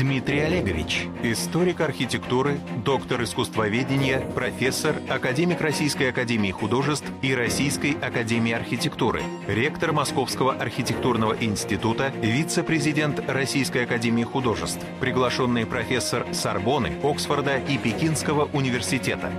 Дмитрий Олегович, историк архитектуры, доктор искусствоведения, профессор, академик Российской академии художеств и Российской академии архитектуры, ректор Московского архитектурного института, вице-президент Российской академии художеств, приглашенный профессор Сорбоны, Оксфорда и Пекинского университета.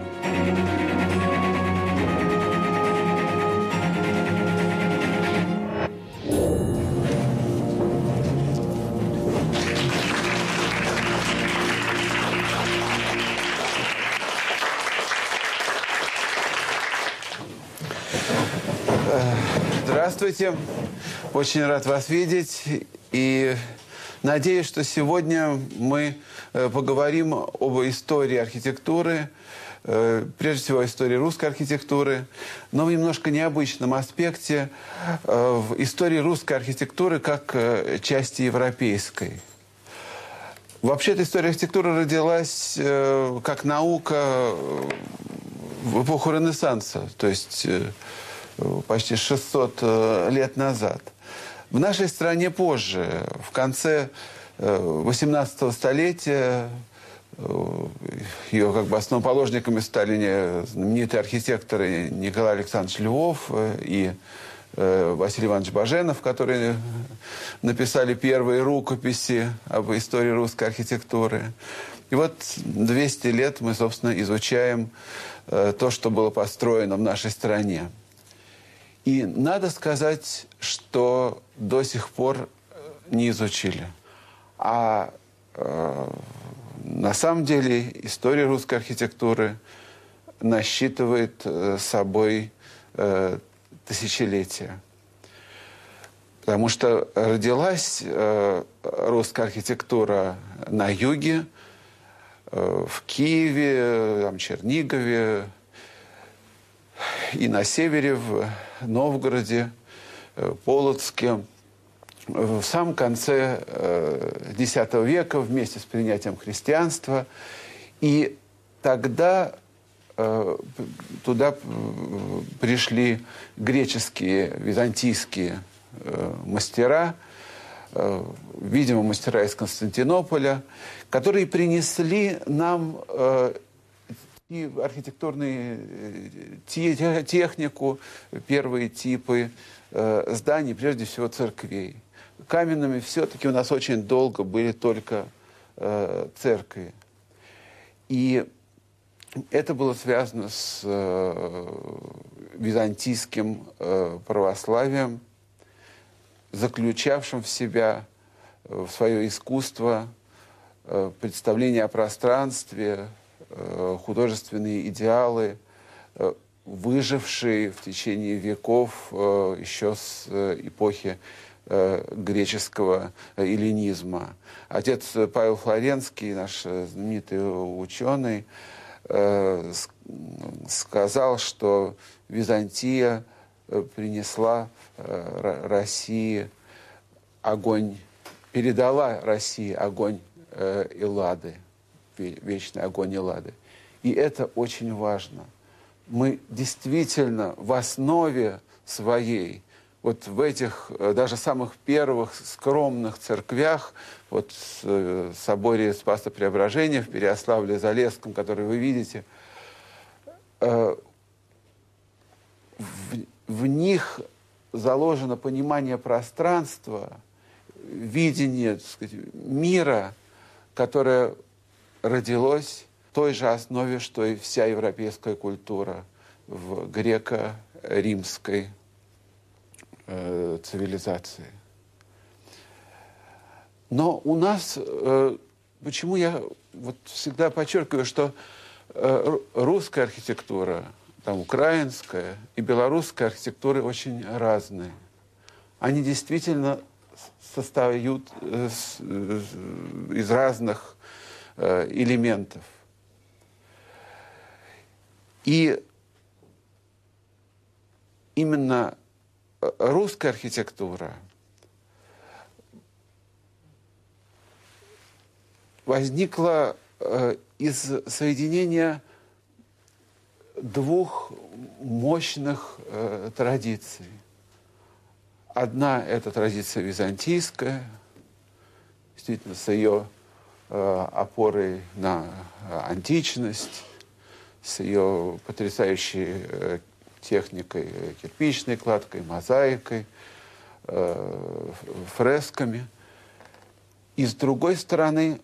Здравствуйте. Очень рад вас видеть. И надеюсь, что сегодня мы э, поговорим об истории архитектуры, э, прежде всего истории русской архитектуры, но в немножко необычном аспекте э, в истории русской архитектуры как части европейской. Вообще-то история архитектуры родилась как наука в эпоху Ренессанса, то есть почти 600 э, лет назад. В нашей стране позже, в конце 18 э, столетия, э, ее как бы основоположниками стали знаменитые архитекторы Николай Александрович Львов и Василий Иванович Баженов, которые написали первые рукописи об истории русской архитектуры. И вот 200 лет мы, собственно, изучаем то, что было построено в нашей стране. И надо сказать, что до сих пор э, не изучили. А э, на самом деле история русской архитектуры насчитывает э, собой э, тысячелетия. Потому что родилась э, русская архитектура на юге, э, в Киеве, там, Чернигове, и на севере, в Новгороде, э, Полоцке. В самом конце X э, века вместе с принятием христианства. И тогда э, туда пришли греческие, византийские мастера, видимо, мастера из Константинополя, которые принесли нам и архитектурную э, технику, первые типы э, зданий, прежде всего церквей. Каменными все-таки у нас очень долго были только э, церкви. И это было связано с византийским православием, заключавшим в себя, в свое искусство, представление о пространстве, художественные идеалы, э, выжившие в течение веков э, еще с эпохи греческого эллинизма. Отец Павел Флоренский, наш знаменитый ученый, сказал, что Византия принесла России огонь, передала России огонь Эллады вечный огонь Эллады. И это очень важно. Мы действительно в основе своей, вот в этих э, даже самых первых скромных церквях, вот в э, соборе Спаса Преображения в Переославле-Залесском, который вы видите, э, в, в них заложено понимание пространства, видение сказать, мира, которое родилось в той же основе, что и вся европейская культура в греко-римской э, цивилизации. Но у нас, э, почему я вот всегда подчеркиваю, что э, русская архитектура, там, украинская и белорусская архитектуры очень разные. Они действительно состоят э, э, из разных элементов. И именно русская архитектура возникла э, из соединения двух мощных э, традиций. Одна – это традиция византийская, действительно с ее э, опорой на античность, с ее потрясающей э, техникой кирпичной кладкой, мозаикой, э, фресками. И с другой стороны,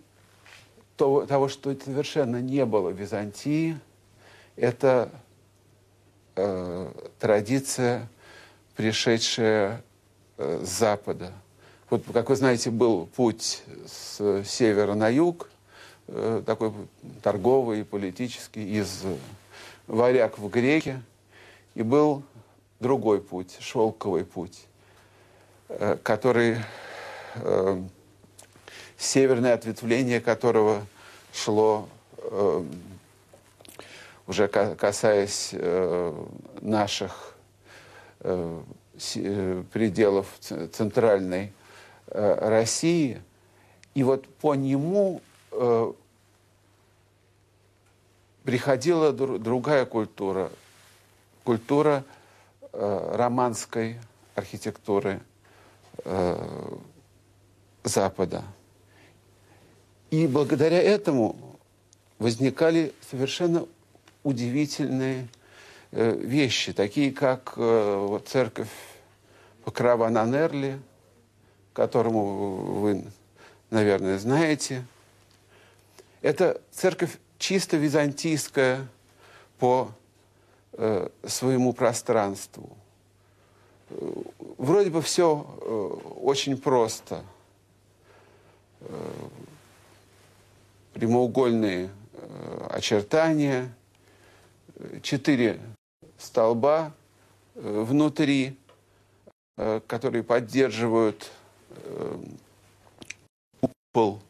то, того, что совершенно не было в Византии, это э, традиция, пришедшая э, с Запада. Вот, как вы знаете, был путь с севера на юг, э, такой торговый, политический, из варяг в греки, и был другой путь, шелковый путь, э, который э, северное ответвление которого шло, э, уже касаясь э, наших э, пределов центральной России. И вот по нему приходила другая культура, культура романской архитектуры Запада. И благодаря этому возникали совершенно удивительные э, вещи, такие как э, церковь Покрова на Нерли, которому вы, наверное, знаете. Это церковь чисто византийская по э, своему пространству. Э, вроде бы все э, очень просто – прямоугольные э, очертания, четыре столба э, внутри, э, которые поддерживают купол,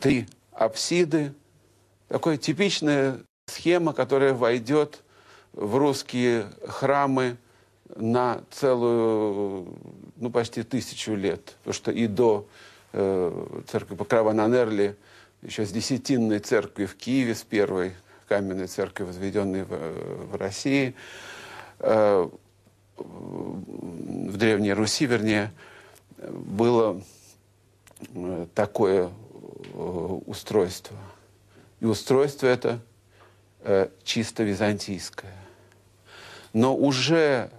три апсиды. Такая типичная схема, которая войдет в русские храмы на целую, ну, почти тысячу лет. Потому что и до э, церкви Покрова на Нерли еще с Десятинной церкви в Киеве, с первой каменной церкви, возведенной в, в России, э, в Древней Руси, вернее, было э, такое э, устройство. И устройство это чисто византийское. Но уже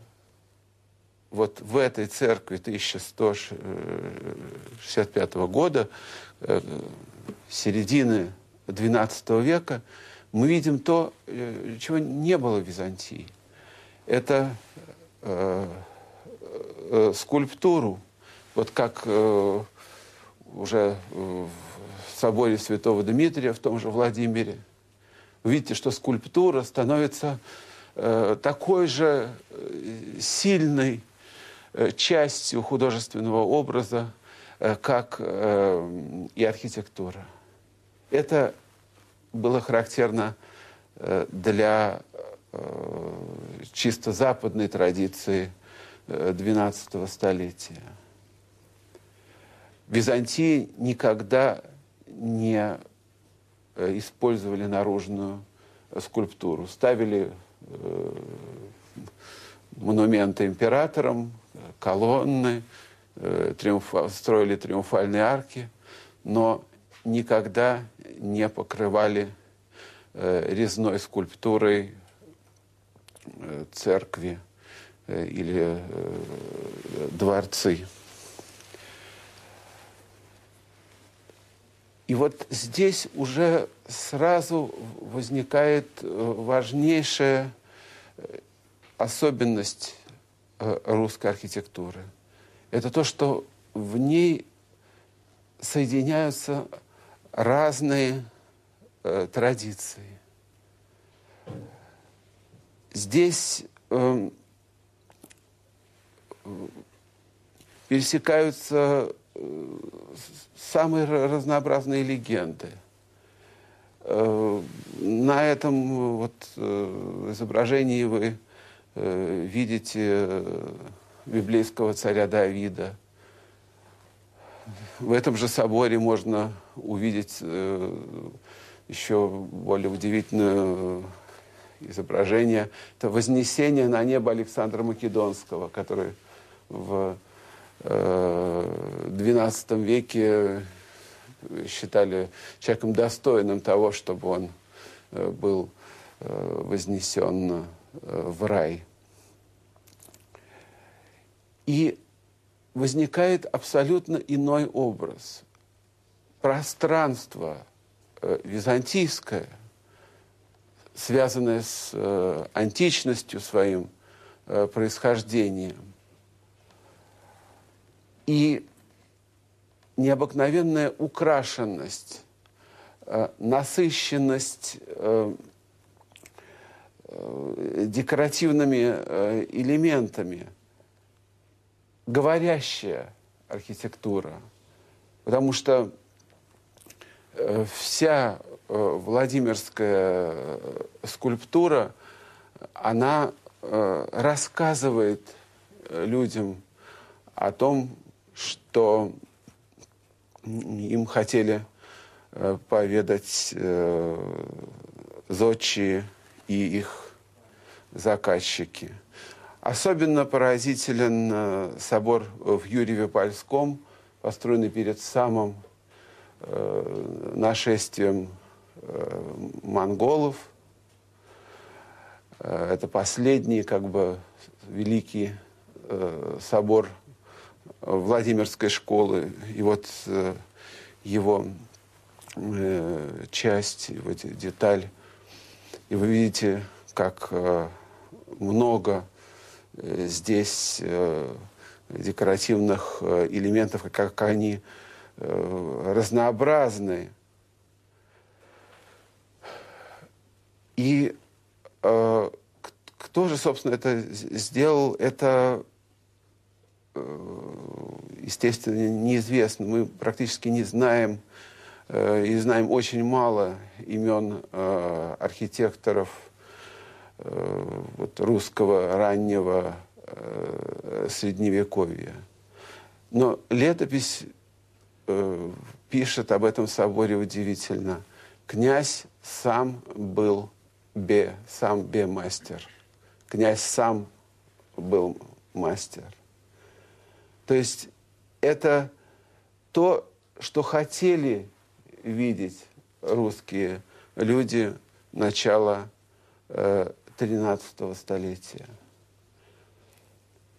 вот в этой церкви 1165 года середины XII века мы видим то, э, чего не было в Византии. Это э, э, скульптуру, вот как э, уже в соборе Святого Дмитрия в том же Владимире. Видите, что скульптура становится э, такой же э, сильной э, частью художественного образа, э, как э, и архитектура. Это было характерно э, для э, чисто западной традиции XII э, столетия. Византии никогда не использовали наружную скульптуру. Ставили монументы императорам, колонны, триумф... строили триумфальные арки, но никогда не покрывали э, резной скульптурой э, церкви э, или дворцы. И вот здесь уже сразу возникает важнейшая особенность русской архитектуры. Это то, что в ней соединяются разные э, традиции. Здесь э, пересекаются э, самые разнообразные легенды. Э, на этом вот, э, изображении вы э, видите библейского царя Давида – в этом же соборе можно увидеть э, еще более удивительное изображение. Это вознесение на небо Александра Македонского, который в XII веке считали человеком достойным того, чтобы он был вознесен в рай. И возникает абсолютно иной образ. Пространство э, византийское, связанное с э, античностью своим э, происхождением, и необыкновенная украшенность, насыщенность декоративными элементами – говорящая архитектура, потому что э, вся э, Владимирская э, скульптура, она рассказывает людям о том, что им хотели поведать зодчие и их заказчики – Особенно поразителен э, собор в Юрьеве-Польском, построенный перед самым э, нашествием э, монголов. Э, это последний, как бы, великий э, собор Владимирской школы. И вот э, его э, часть, его деталь. И вы видите, как э, много здесь декоративных элементов, как они разнообразны. И кто же, собственно, это сделал, это, естественно, неизвестно. Мы практически не знаем и знаем очень мало имен архитекторов – Э, русского раннего э, средневековья. Но летопись э, пишет об этом соборе удивительно. Князь сам был бе, сам бе-мастер. Князь сам был мастер. То есть это то, что хотели видеть русские люди начала XIII столетия.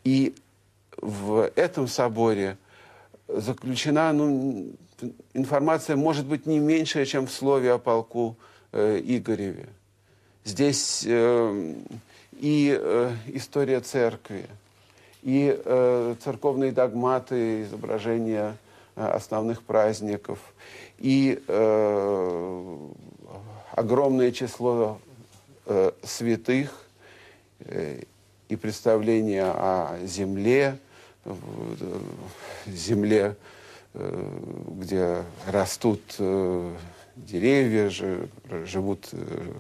И в этом соборе заключена ну, информация, может быть, не меньшая, чем в слове о полку э, Игореве. Здесь э, и э, история церкви, и э, церковные догматы, изображения э, основных праздников, и э, огромное число э, святых э, и представление о земле, земле, э, где растут э, деревья, живут э,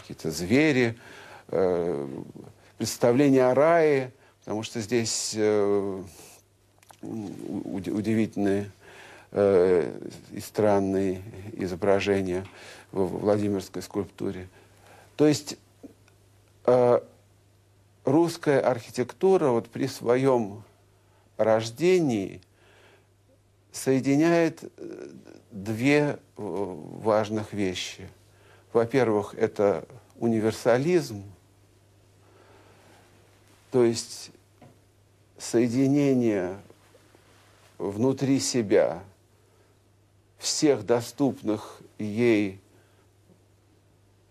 какие-то звери, э, представление о рае, потому что здесь э, удивительные э, и странные изображения в Владимирской скульптуре. То есть э, русская архитектура вот при своем рождении соединяет э, две э, важных вещи. Во-первых, это универсализм, то есть соединение внутри себя всех доступных ей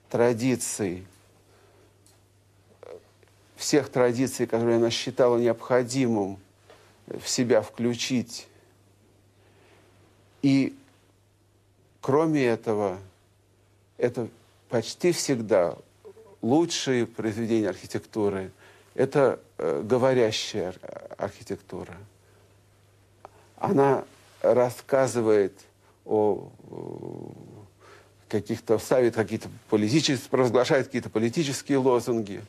традиций, всех традиций, которые она считала необходимым в себя включить. И кроме этого, это почти всегда лучшие произведения архитектуры – это э, говорящая архитектура. Она рассказывает о каких-то, ставит какие-то политические, провозглашает какие-то политические лозунги,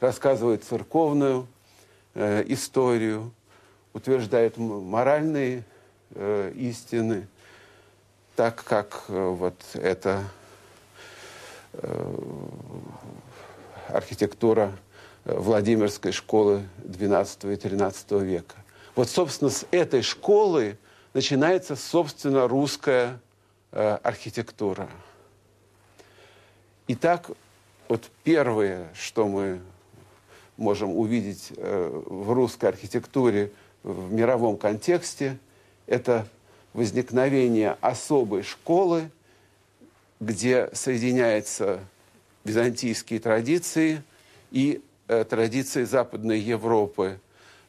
рассказывает церковную э, историю, утверждает моральные э, истины, так как э, вот эта э, архитектура Владимирской школы XII и XIII века. Вот, собственно, с этой школы начинается, собственно, русская э, архитектура. Итак, вот первое, что мы можем увидеть э, в русской архитектуре в мировом контексте, это возникновение особой школы, где соединяются византийские традиции и э, традиции Западной Европы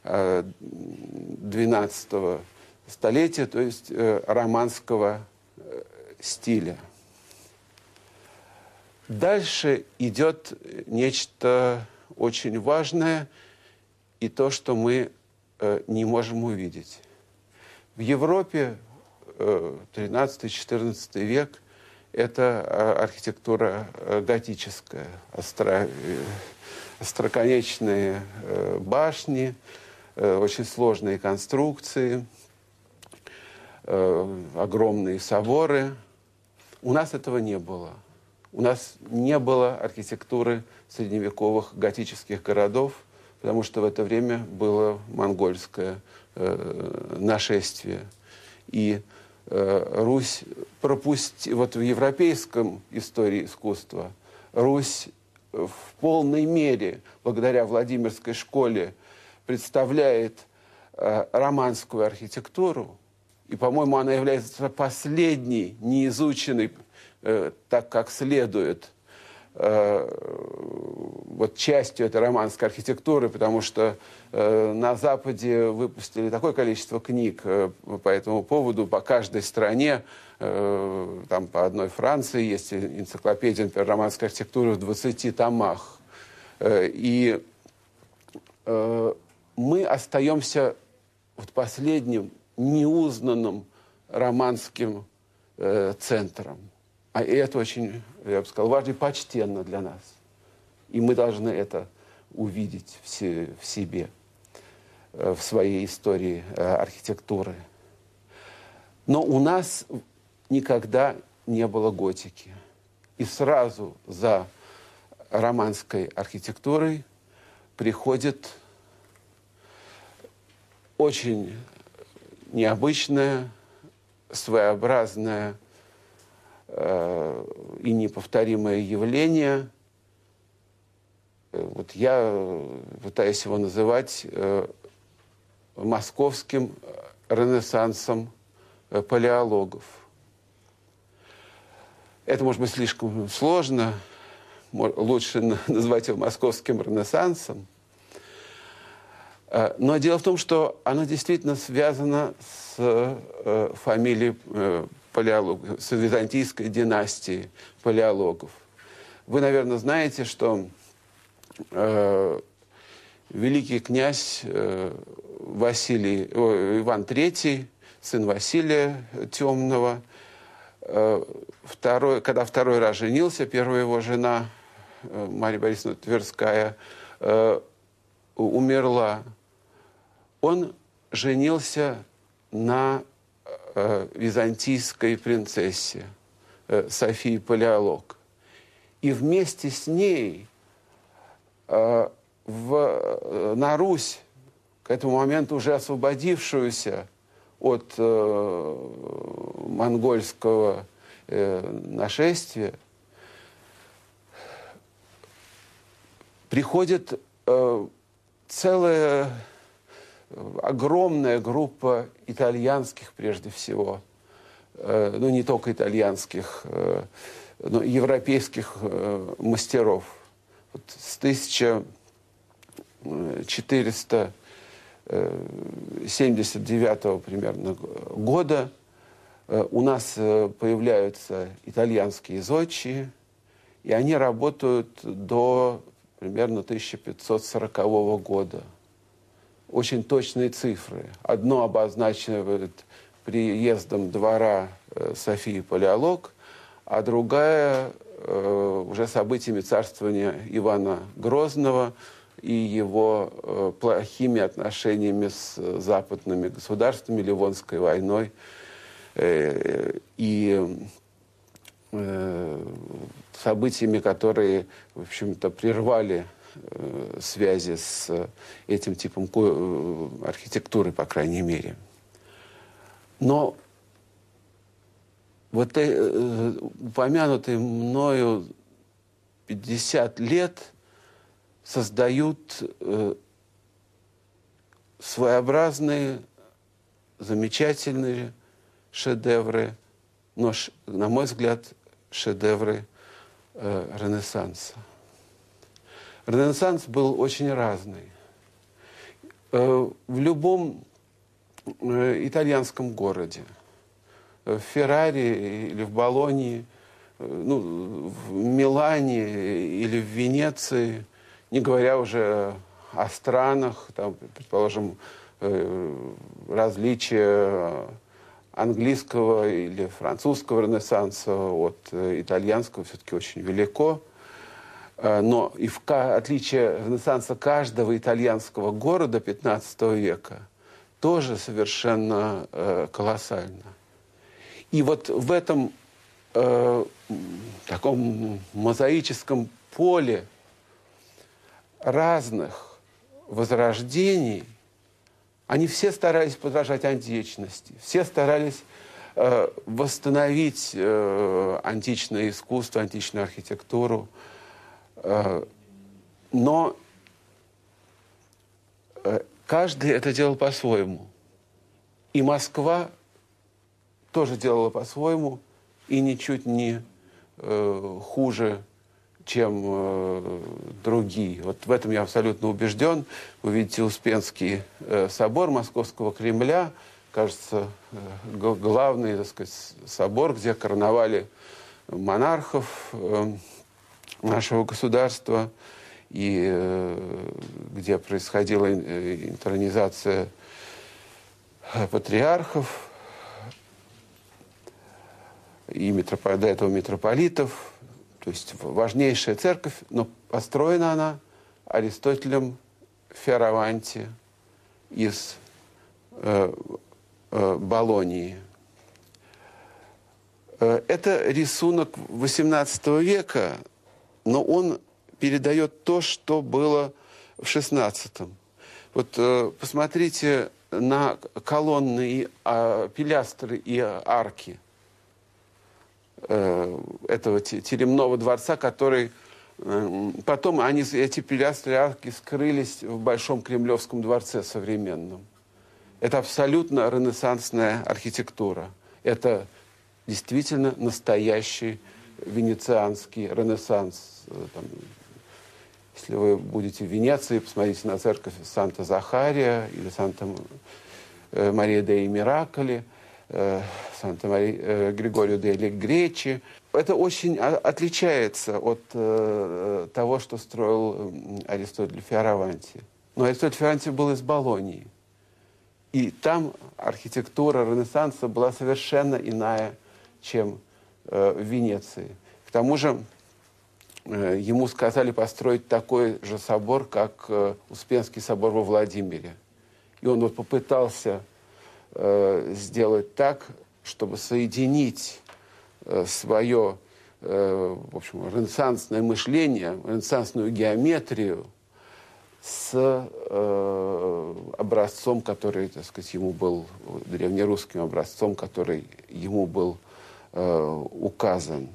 э, XII столетия, то есть э, романского э, стиля. Дальше идет нечто очень важное и то, что мы э, не можем увидеть. В Европе э, 13-14 век это э, архитектура э, готическая, э, остроконечные э, башни, э, очень сложные конструкции, э, огромные соборы. У нас этого не было – у нас не было архитектуры средневековых готических городов, потому что в это время было монгольское нашествие. И Русь пропустила, вот в европейском истории искусства, Русь в полной мере, благодаря Владимирской школе, представляет э, романскую архитектуру, и, по-моему, она является последней неизученной Э, так, как следует вот частью этой романской архитектуры, потому что э, на Западе выпустили такое количество книг э, по этому поводу, по каждой стране, э, там по одной Франции есть энциклопедия, например, романской архитектуры в 20 томах. Э, и э, мы остаемся вот последним неузнанным романским э, центром. А это очень, я бы сказал, важно и почтенно для нас. И мы должны это увидеть в, себе, э, в своей истории э, архитектуры. Но у нас никогда не было готики. И сразу за романской архитектурой приходит очень необычная, своеобразная и неповторимое явление. Э, вот я пытаюсь его называть э, московским ренессансом палеологов. Это может быть слишком сложно, лучше назвать его московским ренессансом. Но дело в том, что оно действительно связано с фамилией палеологов, с византийской династии палеологов. Вы, наверное, знаете, что э, великий князь э, Василий, о, Иван III, сын Василия Темного, э, второй, когда второй раз женился, первая его жена, э, Мария Борисовна Тверская, э, умерла. Он женился на э, византийской принцессе э, Софии Палеолог. И вместе с ней э, в, э, на Русь, к этому моменту уже освободившуюся от э, монгольского э, нашествия, приходит э, целая огромная группа итальянских, прежде всего, э, ну не только итальянских, э, но европейских э, мастеров. Вот с 1479 примерно года у нас появляются итальянские зодчие, и они работают до примерно 1540 года очень точные цифры. Одно обозначено приездом двора э, Софии Палеолог, а другая э, уже событиями царствования Ивана Грозного и его э, плохими отношениями с западными государствами, Ливонской войной и событиями, которые, в общем-то, прервали связи с этим типом э, архитектуры, по крайней мере. Но вот э, упомянутые мною 50 лет создают э, своеобразные, замечательные шедевры, но, на мой взгляд, шедевры э, Ренессанса. Ренессанс был очень разный. Э, в любом э, итальянском городе, в Феррари или в Болонии, э, ну, в Милане или в Венеции, не говоря уже о странах, там, предположим, э, различия английского или французского ренессанса от э, итальянского все-таки очень велико. Э, но и в отличие ренессанса каждого итальянского города 15 века тоже совершенно э, колоссально. И вот в этом э, таком мозаическом поле разных возрождений они все старались подражать античности, все старались э, восстановить э, античное искусство, античную архитектуру. Э, но э, каждый это делал по-своему. И Москва тоже делала по-своему, и ничуть не э, хуже чем другие. Вот в этом я абсолютно убежден. Вы видите Успенский собор Московского Кремля, кажется, главный так сказать, собор, где короновали монархов э, нашего государства и э, где происходила э, интронизация э, патриархов и митроп... до этого митрополитов то есть важнейшая церковь, но построена она Аристотелем в из э, э, Болонии. Это рисунок XVIII века, но он передает то, что было в XVI. Вот э, посмотрите на колонны, и, э, пилястры и арки – Э, этого теремного дворца, который э, потом они, эти пилястры арки скрылись в Большом Кремлевском дворце современном. Это абсолютно ренессансная архитектура. Это действительно настоящий венецианский ренессанс. Э, там, если вы будете в Венеции, посмотрите на церковь Санта-Захария или Санта-Мария де Мираколи – Э, Санта-Мария э, Григорию де Гречи. Это очень отличается от э, того, что строил Аристотель Фиараванти. Но Аристотель Фиараванти был из Болонии. И там архитектура Ренессанса была совершенно иная, чем в Венеции. К тому же ему сказали построить такой же собор, как Успенский собор во Владимире. И он вот попытался э, сделать так, чтобы соединить э, свое э, в общем, ренессансное мышление, ренессансную геометрию с э, образцом, который, так сказать, ему был, древнерусским образцом, который ему был э, указан.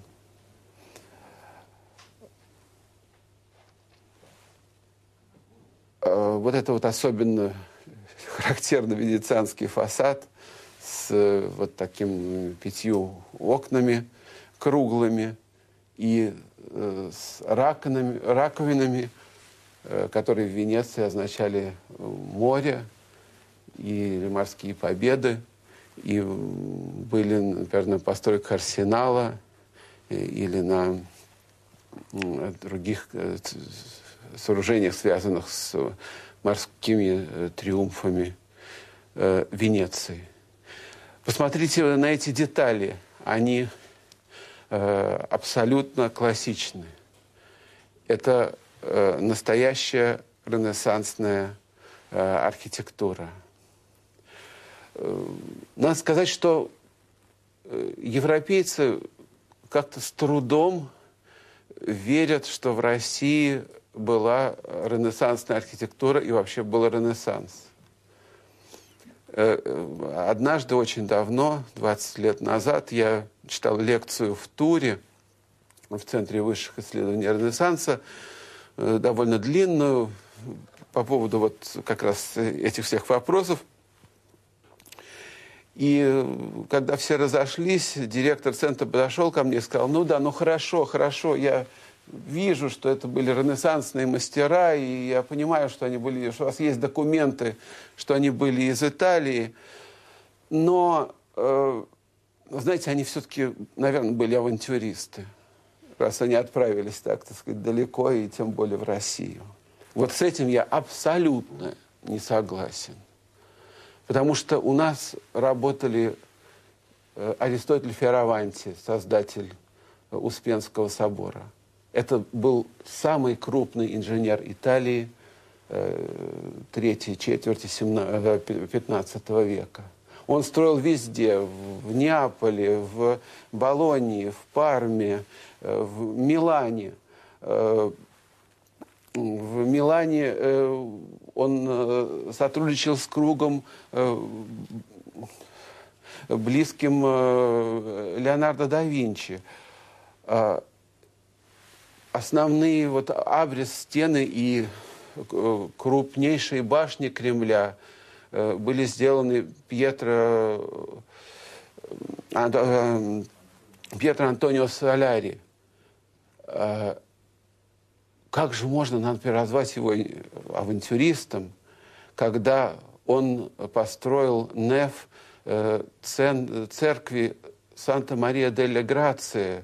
Вот это вот особенно характерный венецианский фасад с э, вот таким пятью окнами круглыми и э, с раковинами, раковинами, э, которые в Венеции означали море и морские победы. И были, например, на постройках арсенала или на других сооружениях, связанных с морскими э, триумфами э, Венеции. Посмотрите на эти детали. Они э, абсолютно классичны. Это э, настоящая ренессансная э, архитектура. Э, надо сказать, что э, европейцы как-то с трудом верят, что в России была ренессансная архитектура и вообще был Ренессанс. Э, э, однажды, очень давно, 20 лет назад, я читал лекцию в Туре в Центре высших исследований Ренессанса, э, довольно длинную, по поводу вот как раз этих всех вопросов. И когда все разошлись, директор центра подошел ко мне и сказал, ну да, ну хорошо, хорошо, я вижу, что это были ренессансные мастера, и я понимаю, что они были, что у вас есть документы, что они были из Италии, но, э, знаете, они все-таки, наверное, были авантюристы, раз они отправились так, так сказать, далеко, и тем более в Россию. Вот с этим я абсолютно не согласен. Потому что у нас работали э, Аристотель Фераванти, создатель Успенского собора – это был самый крупный инженер Италии э, третьей четверти 15 э, века. Он строил везде, в Неаполе, в Болонии, в Парме, э, в Милане. В Милане он сотрудничал с кругом близким Леонардо да Винчи основные вот абрис стены и э, крупнейшие башни Кремля э, были сделаны Пьетро, э, Пьетро Антонио Соляри. Как же можно, например, назвать его авантюристом, когда он построил неф церкви Санта-Мария-дель-Грация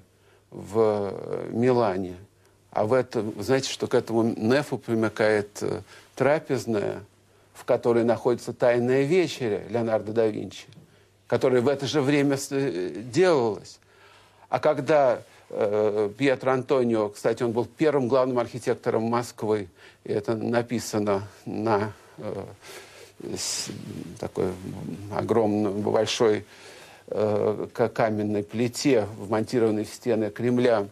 в Милане – а в этом, знаете, что к этому нефу примыкает э, трапезная, в которой находится тайная вечеря Леонардо да Винчи, которая в это же время э, делалась. А когда э, Пьетро Антонио, кстати, он был первым главным архитектором Москвы, и это написано на э, такой огромной, большой э, каменной плите, вмонтированной в стены Кремля,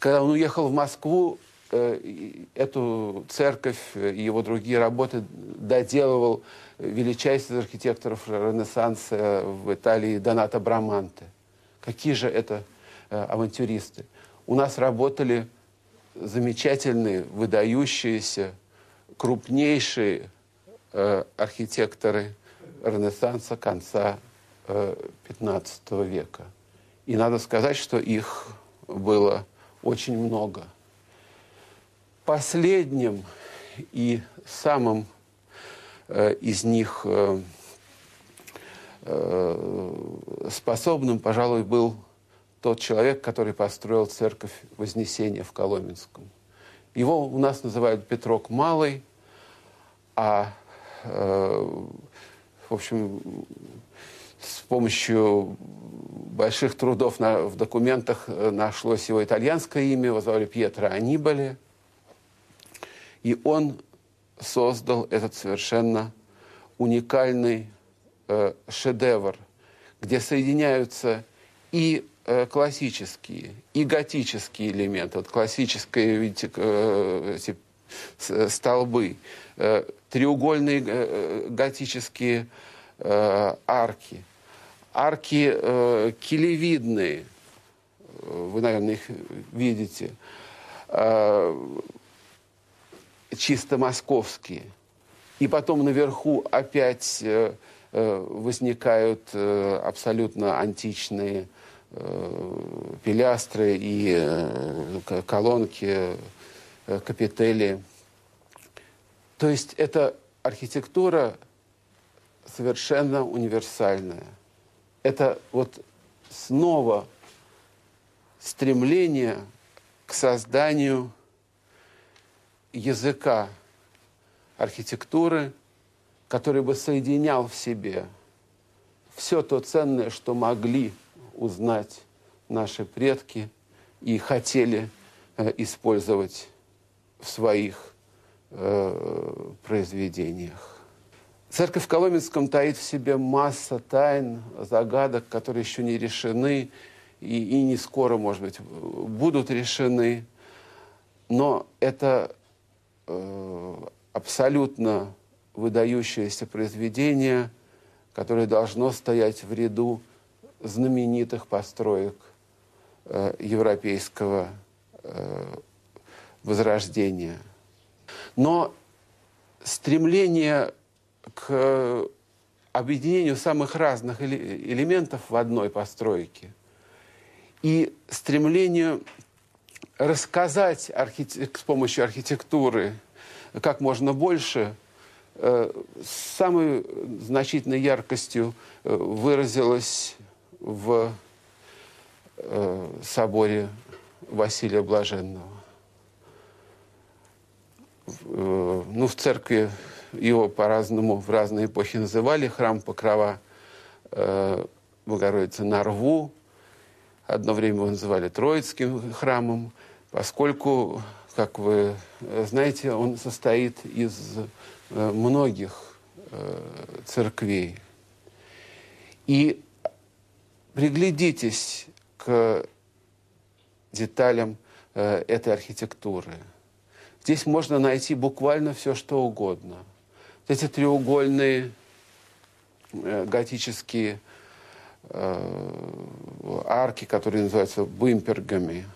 когда он уехал в Москву, э, эту церковь и его другие работы доделывал величайший из архитекторов Ренессанса в Италии Донато Браманте. Какие же это э, авантюристы? У нас работали замечательные, выдающиеся, крупнейшие э, архитекторы Ренессанса конца XV века. И надо сказать, что их было очень много. Последним и самым э, из них э, э, способным, пожалуй, был тот человек, который построил церковь Вознесения в Коломенском. Его у нас называют Петрок Малый, а, э, в общем, с помощью больших трудов на, в документах э, нашлось его итальянское имя, его звали Пьетро Анибали. И он создал этот совершенно уникальный э, шедевр, где соединяются и э, классические, и готические элементы. Вот классические, видите, э, эти столбы, э, треугольные э, готические э, арки – арки э, килевидные, вы, наверное, их видите, э, чисто московские. И потом наверху опять э, э возникают э, абсолютно античные э, пилястры и э, колонки, э, капители. То есть это архитектура совершенно универсальная – это вот снова стремление к созданию языка архитектуры, который бы соединял в себе все то ценное, что могли узнать наши предки и хотели э, использовать в своих э, произведениях. Церковь в Коломенском таит в себе масса тайн, загадок, которые еще не решены и, и не скоро, может быть, будут решены. но это э, абсолютно выдающееся произведение, которое должно стоять в ряду знаменитых построек э, европейского э, возрождения. Но стремление к объединению самых разных элементов в одной постройке и стремлению рассказать архитек... с помощью архитектуры как можно больше, э, с самой значительной яркостью э, выразилось в э, соборе Василия Блаженного. Ну, в церкви его по-разному в разные эпохи называли. Храм Покрова Богородицы на Рву. Одно время его называли Троицким храмом поскольку, как вы знаете, он состоит из э, многих э, церквей. И приглядитесь к деталям э, этой архитектуры. Здесь можно найти буквально все, что угодно. Эти треугольные готические арки, которые называются бымпергами –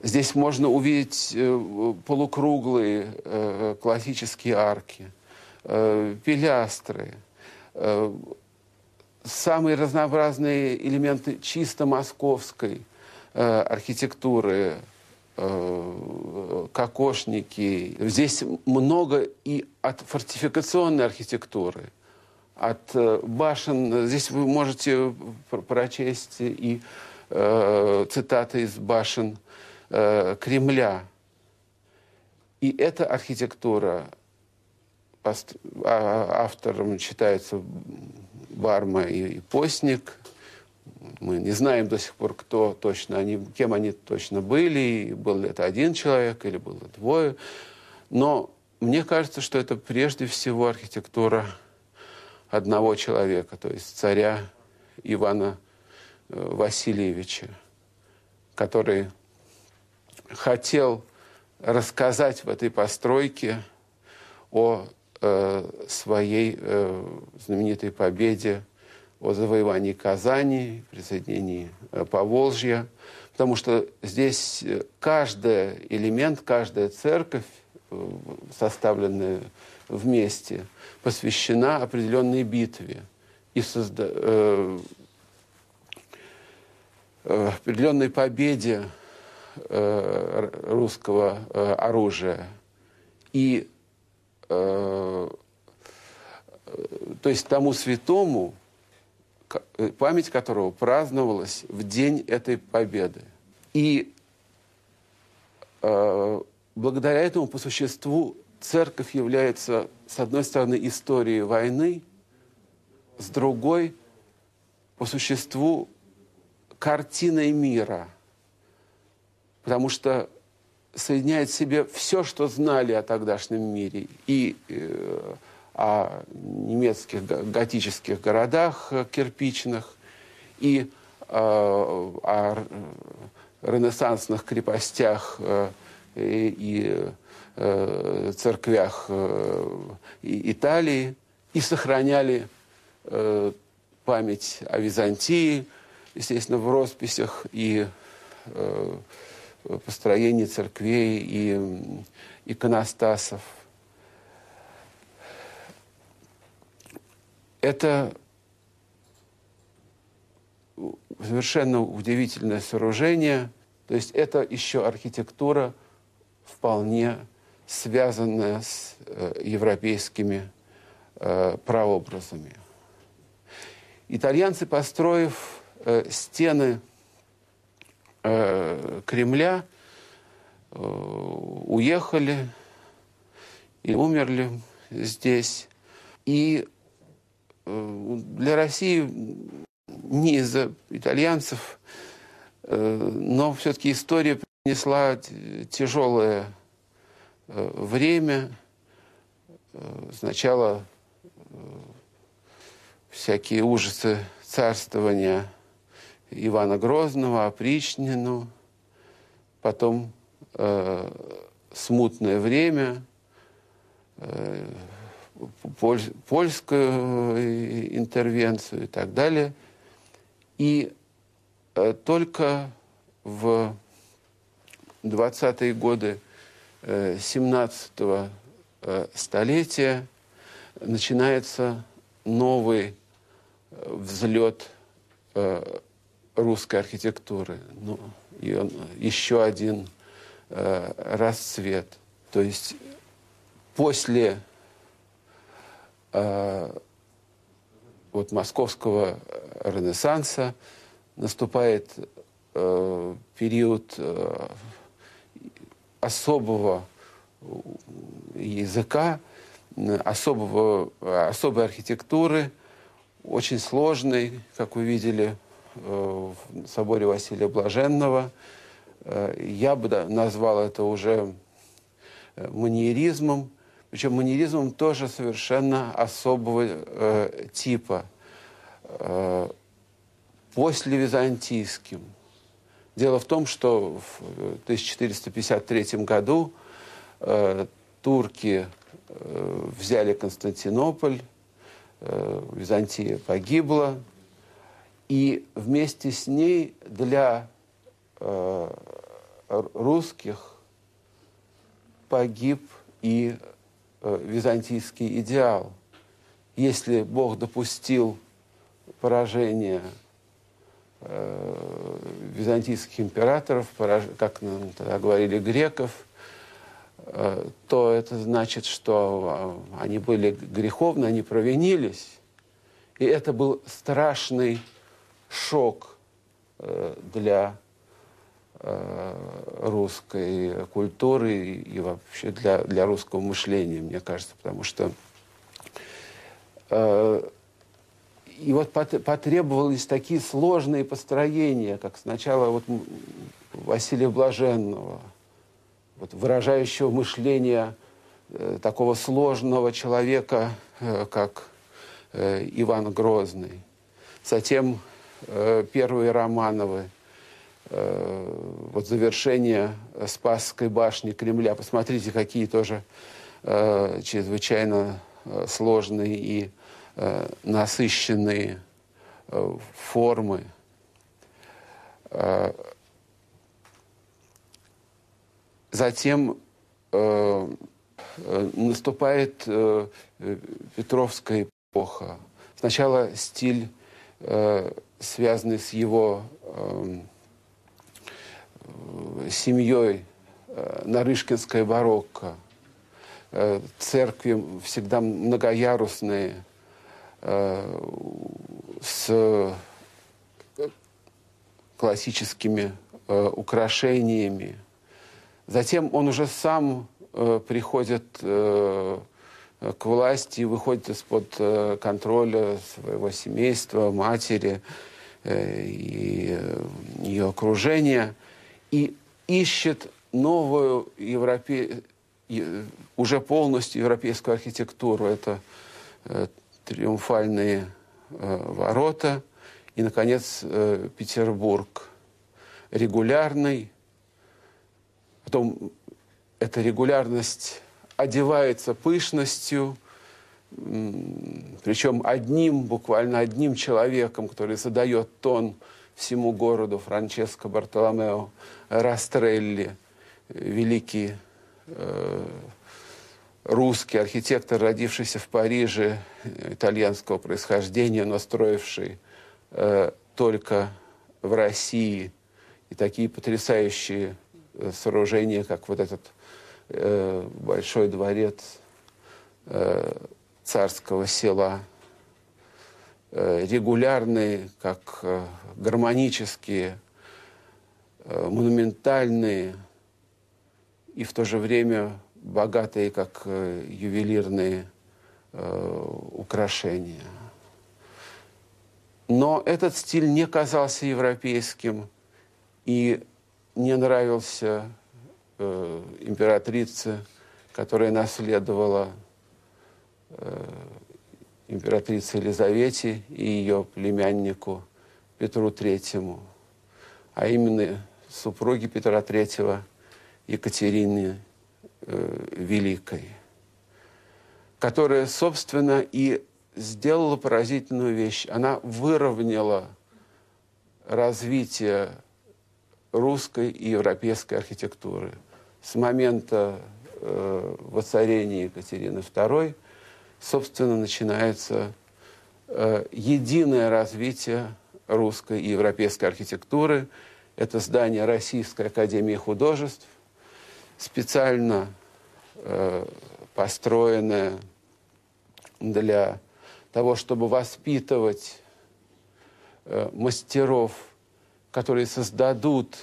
Здесь можно увидеть э, полукруглые э, классические арки, э, пилястры, самые разнообразные элементы чисто московской архитектуры, кокошники. Здесь много и от фортификационной архитектуры, от башен. Здесь вы можете прочесть и цитаты из башен э, Кремля. И эта архитектура, а, автором считается Барма и Постник. Мы не знаем до сих пор, кто точно они, кем они точно были, был ли это один человек или было двое. Но мне кажется, что это прежде всего архитектура одного человека, то есть царя Ивана э, Васильевича, который хотел рассказать в этой постройке о э, своей э, знаменитой победе, о завоевании Казани, присоединении э, Поволжья, потому что здесь э, каждый элемент, каждая церковь, э, составленная вместе, посвящена определенной битве и созда... определенной победе русского оружия. И то есть тому святому, память которого праздновалась в день этой победы. И э, благодаря этому по существу церковь является, с одной стороны, историей войны, с другой, по существу, картиной мира – потому что соединяет в себе все, что знали о тогдашнем мире, и э, о немецких готических городах э, кирпичных, и э, о ренессансных крепостях э, и, церквях Италии, и сохраняли память о Византии, естественно, в росписях и построении церквей и иконостасов. Это совершенно удивительное сооружение. То есть это еще архитектура вполне связанная с э, европейскими э, прообразами. Итальянцы, построив э, стены э, Кремля э, уехали и умерли здесь. И для России не из-за итальянцев, э, но все-таки история принесла тяжелое э, время. Э, сначала э, всякие ужасы царствования – Ивана Грозного, опричнину, потом э, смутное время, э, поль, польскую э, интервенцию и так далее. И э, только в 20-е годы 17 столетия начинается новый взлет русской архитектуры. Ну, и он, еще один э, расцвет. То есть после э, вот московского ренессанса наступает э, период э, особого языка, особого, особой архитектуры, очень сложной, как вы видели, Э, в соборе Василия Блаженного. Э, я бы назвал это уже э, маньеризмом, причем маньеризмом тоже совершенно особого э, типа, э, послевизантийским. Дело в том, что в 1453 году э, турки э, взяли Константинополь, э, Византия погибла, и вместе с ней для э, русских погиб и э, византийский идеал. Если Бог допустил поражение э, византийских императоров, как нам тогда говорили греков, э, то это значит, что э, они были греховны, они провинились. И это был страшный шок э, для э, русской культуры и вообще для, для русского мышления, мне кажется, потому что э, и вот потребовались такие сложные построения, как сначала вот Василия Блаженного, вот выражающего мышление такого сложного человека, как Иван Грозный. Затем Э, первые Романовы, э, вот завершение Спасской башни Кремля. Посмотрите, какие тоже э, чрезвычайно сложные и насыщенные формы. Затем наступает Петровская эпоха. Сначала стиль связанный с его э, семьей, э, Нарышкинская барокко, э, церкви всегда многоярусные, э, с классическими э, украшениями. Затем он уже сам э, приходит э, к власти, выходит из-под э, контроля своего семейства, матери э, и э, ее окружения и ищет новую европе... уже полностью европейскую архитектуру. Это триумфальные ворота и, наконец, Петербург. Регулярный. Потом эта регулярность одевается пышностью, причем одним, буквально одним человеком, который задает тон всему городу, Франческо Бартоломео Растрелли, великий э, русский архитектор, родившийся в Париже, итальянского происхождения, но строивший э, только в России. И такие потрясающие э, сооружения, как вот этот Э, большой дворец э, царского села, регулярные, как гармонические, монументальные и в то же время богатые, как ювелирные украшения. Но этот стиль не казался европейским и не нравился э, императрице, которая наследовала э, императрице Елизавете и ее племяннику Петру Третьему, а именно супруги Петра Третьего Екатерины э, Великой, которая, собственно, и сделала поразительную вещь. Она выровняла развитие русской и европейской архитектуры с момента э, воцарения Екатерины II, собственно, начинается э, единое развитие русской и европейской архитектуры. Это здание Российской Академии Художеств, специально э, построенное для того, чтобы воспитывать э, мастеров, которые создадут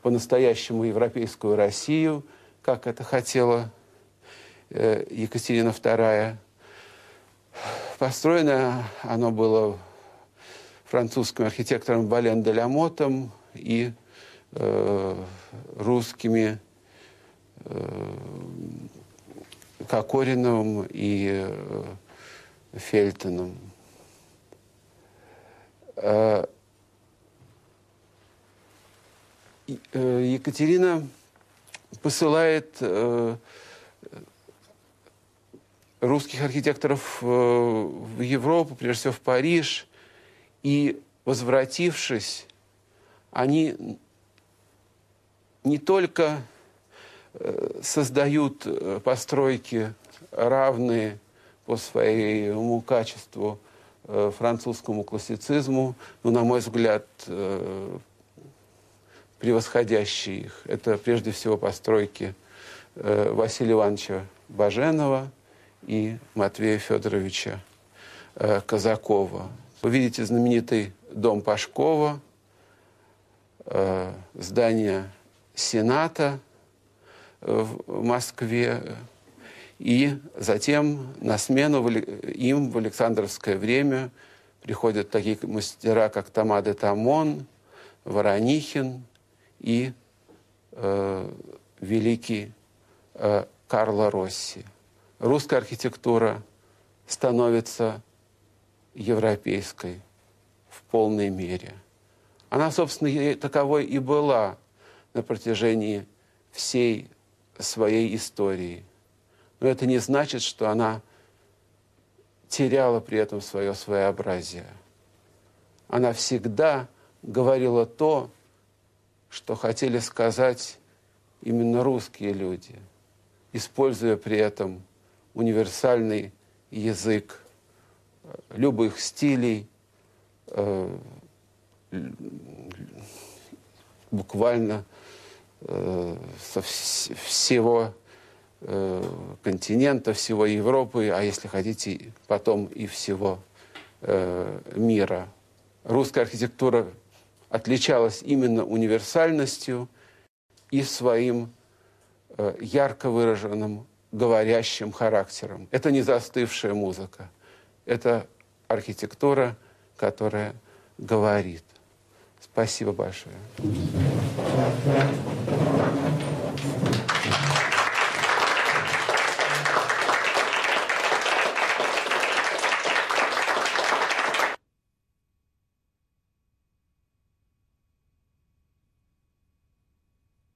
по-настоящему европейскую Россию, как это хотела Екатерина II. Построено оно было французским архитектором Бален де Лямотом и э, русскими э, Кокориновым и э, Фельтоном. Э, э, Екатерина посылает э, русских архитекторов э, в Европу, прежде всего в Париж, и возвратившись, они не только э, создают э, постройки равные по своему качеству французскому классицизму, но, на мой взгляд, превосходящие их. Это прежде всего постройки Василия Ивановича Баженова – и Матвея Федоровича э, Казакова. Вы видите знаменитый дом Пашкова, э, здание Сената в Москве, и затем на смену им в Александровское время приходят такие мастера, как Тамады Тамон, Воронихин и э, великий э, Карло Росси – русская архитектура становится европейской в полной мере. Она, собственно, таковой и была на протяжении всей своей истории. Но это не значит, что она теряла при этом свое своеобразие. Она всегда говорила то, что хотели сказать именно русские люди, используя при этом универсальный язык любых стилей, э, буквально э, со всего э, континента, всего Европы, а если хотите, потом и всего мира. Русская архитектура отличалась именно универсальностью и своим ярко выраженным говорящим характером. Это не застывшая музыка. Это архитектура, которая говорит. Спасибо большое.